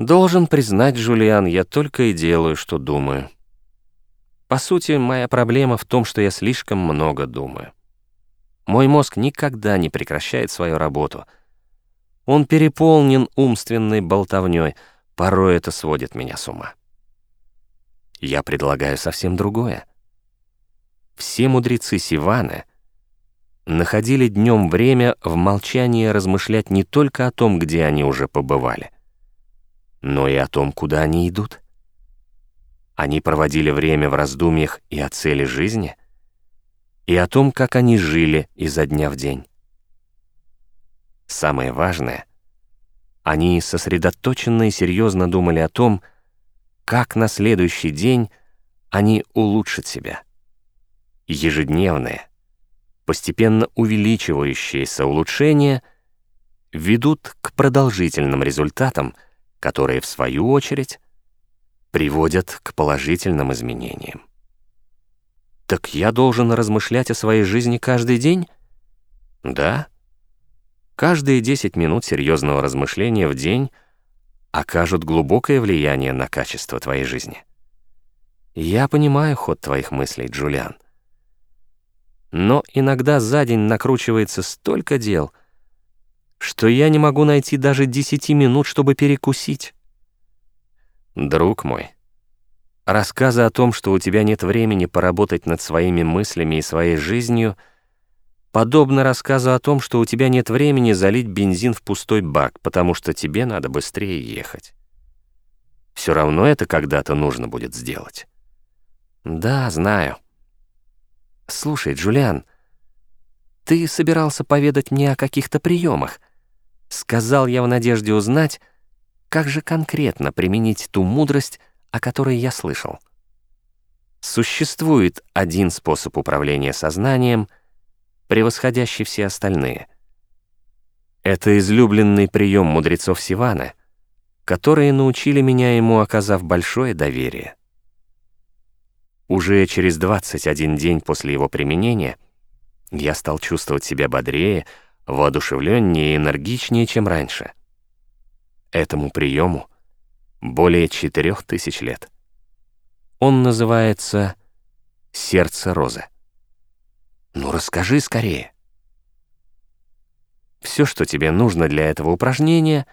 Должен признать, Джулиан, я только и делаю, что думаю. По сути, моя проблема в том, что я слишком много думаю. Мой мозг никогда не прекращает свою работу. Он переполнен умственной болтовней, порой это сводит меня с ума. Я предлагаю совсем другое. Все мудрецы Сиваны находили днем время в молчании размышлять не только о том, где они уже побывали, но и о том, куда они идут. Они проводили время в раздумьях и о цели жизни, и о том, как они жили изо дня в день. Самое важное, они сосредоточенно и серьезно думали о том, как на следующий день они улучшат себя. Ежедневные, постепенно увеличивающиеся улучшения ведут к продолжительным результатам, которые, в свою очередь, приводят к положительным изменениям. Так я должен размышлять о своей жизни каждый день? Да. Каждые 10 минут серьезного размышления в день окажут глубокое влияние на качество твоей жизни. Я понимаю ход твоих мыслей, Джулиан. Но иногда за день накручивается столько дел, что я не могу найти даже 10 минут, чтобы перекусить. Друг мой, рассказы о том, что у тебя нет времени поработать над своими мыслями и своей жизнью, подобно рассказу о том, что у тебя нет времени залить бензин в пустой бак, потому что тебе надо быстрее ехать. Все равно это когда-то нужно будет сделать. Да, знаю. Слушай, Джулиан, ты собирался поведать мне о каких-то приемах. Сказал я в надежде узнать, как же конкретно применить ту мудрость, о которой я слышал? Существует один способ управления сознанием, превосходящий все остальные. Это излюбленный прием мудрецов Сивана, которые научили меня ему, оказав большое доверие. Уже через 21 день после его применения я стал чувствовать себя бодрее, воодушевленнее и энергичнее, чем раньше — Этому приему более четырех тысяч лет. Он называется «сердце розы». Ну, расскажи скорее. Все, что тебе нужно для этого упражнения,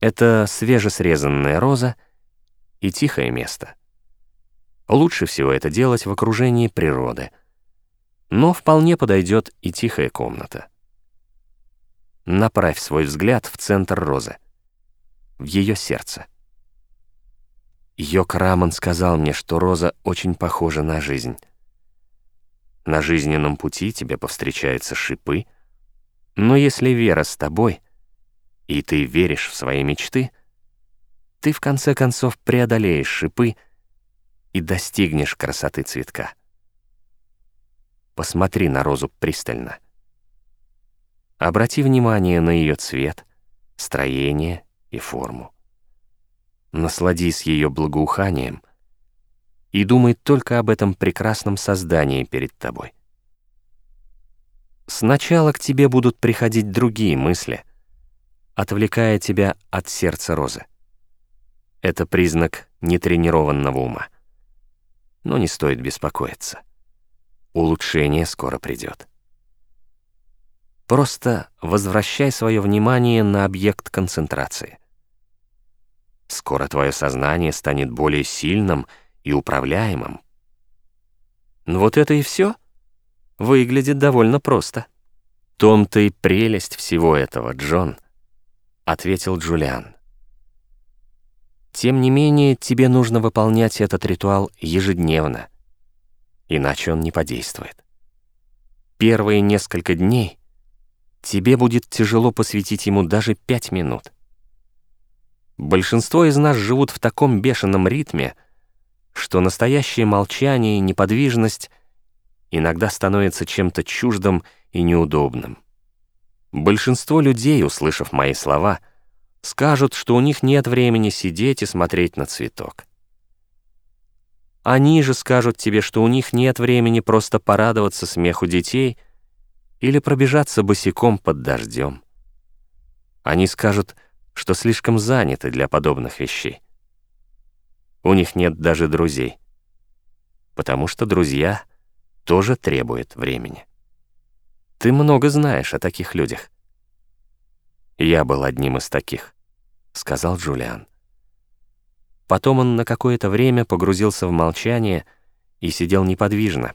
это свежесрезанная роза и тихое место. Лучше всего это делать в окружении природы, но вполне подойдет и тихая комната. Направь свой взгляд в центр розы — в ее сердце. Йок Раман сказал мне, что Роза очень похожа на жизнь. На жизненном пути тебе повстречаются шипы, но если вера с тобой, и ты веришь в свои мечты, ты в конце концов преодолеешь шипы и достигнешь красоты цветка. Посмотри на розу пристально. Обрати внимание на ее цвет, строение и форму. Насладись ее благоуханием и думай только об этом прекрасном создании перед тобой. Сначала к тебе будут приходить другие мысли, отвлекая тебя от сердца розы. Это признак нетренированного ума. Но не стоит беспокоиться. Улучшение скоро придет. Просто возвращай свое внимание на объект концентрации. Скоро твое сознание станет более сильным и управляемым. Вот это и все. Выглядит довольно просто. Том-то и прелесть всего этого, Джон, ответил Джулиан. Тем не менее, тебе нужно выполнять этот ритуал ежедневно, иначе он не подействует. Первые несколько дней тебе будет тяжело посвятить ему даже пять минут. Большинство из нас живут в таком бешеном ритме, что настоящее молчание и неподвижность иногда становятся чем-то чуждым и неудобным. Большинство людей, услышав мои слова, скажут, что у них нет времени сидеть и смотреть на цветок. Они же скажут тебе, что у них нет времени просто порадоваться смеху детей — или пробежаться босиком под дождем. Они скажут, что слишком заняты для подобных вещей. У них нет даже друзей, потому что друзья тоже требуют времени. Ты много знаешь о таких людях. Я был одним из таких, сказал Джулиан. Потом он на какое-то время погрузился в молчание и сидел неподвижно.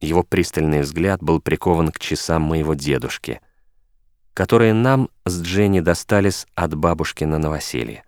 Его пристальный взгляд был прикован к часам моего дедушки, которые нам с Дженни достались от бабушки на новоселье.